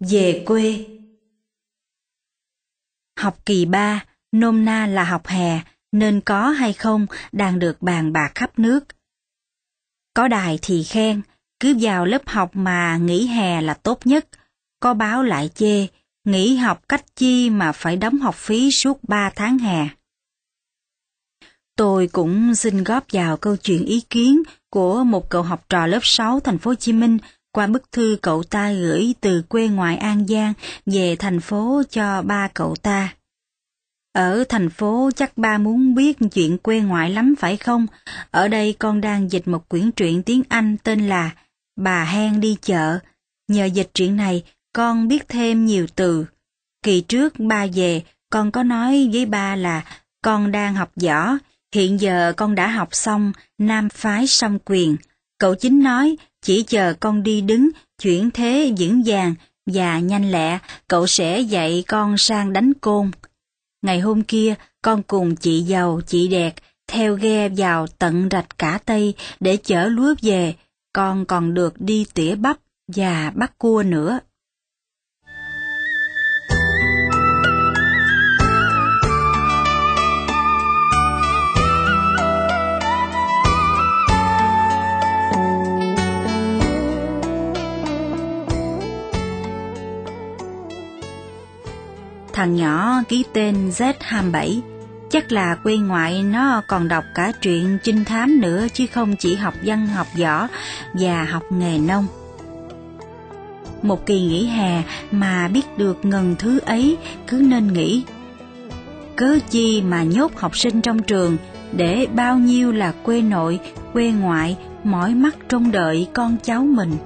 Về quê Học kỳ 3, nôm na là học hè, nên có hay không đang được bàn bạc khắp nước. Có đài thì khen, cứ vào lớp học mà nghỉ hè là tốt nhất, có báo lại chê, nghỉ học cách chi mà phải đóng học phí suốt 3 tháng hè. Tôi cũng xin góp vào câu chuyện ý kiến của một cậu học trò lớp 6 thành phố Hồ Chí Minh qua bức thư cậu ta gửi từ quê ngoại An Giang về thành phố cho ba cậu ta. Ở thành phố chắc ba muốn biết chuyện quê ngoại lắm phải không? Ở đây con đang dịch một quyển truyện tiếng Anh tên là Bà Hen đi chợ. Nhờ dịch truyện này, con biết thêm nhiều từ. Kỳ trước ba về, con có nói với ba là con đang học võ, hiện giờ con đã học xong Nam phái song quyền. Cậu chính nói chỉ chờ con đi đứng, chuyển thế vững vàng và nhanh lẹ, cậu sẽ dạy con sang đánh côn. Ngày hôm kia, con cùng chị giàu, chị đẹp, theo ghe vào tận rạch cả Tây để chở lúa về, con còn được đi tỉa bắp và bắt cua nữa. Thằng nhỏ ký tên Z27, chắc là quê ngoại nó còn đọc cả truyện trinh thám nữa chứ không chỉ học văn học võ và học nghề nông. Một kỳ nghỉ hè mà biết được ngần thứ ấy cứ nên nghỉ. Cớ chi mà nhốt học sinh trong trường để bao nhiêu là quê nội, quê ngoại mỏi mắt trông đợi con cháu mình.